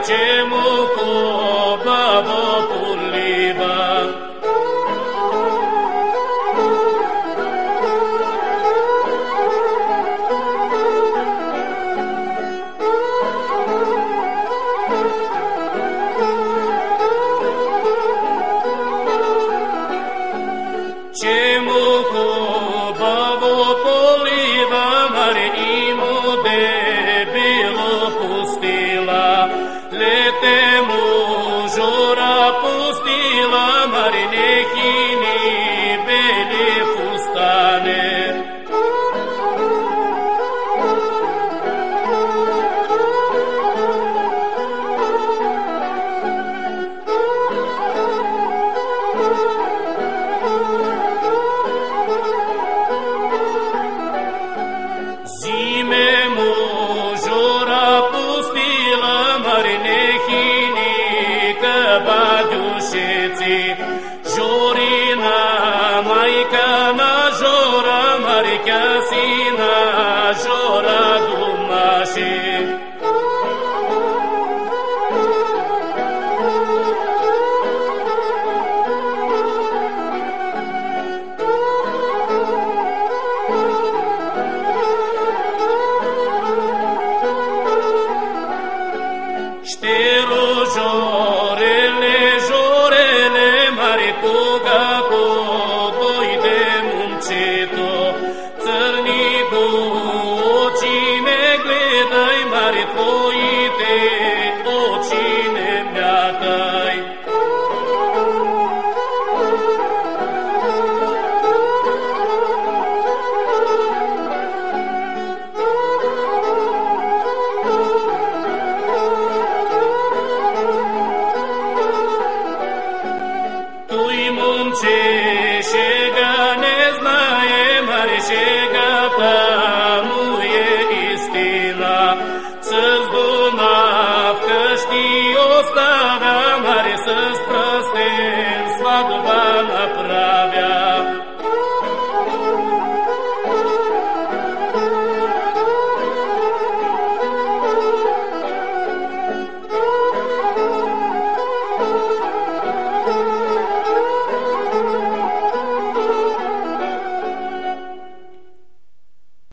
maricemu ko babo Žorina majka na žora marika sina žora dumaši. Štero Tvoje 情。